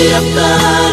tiếng ca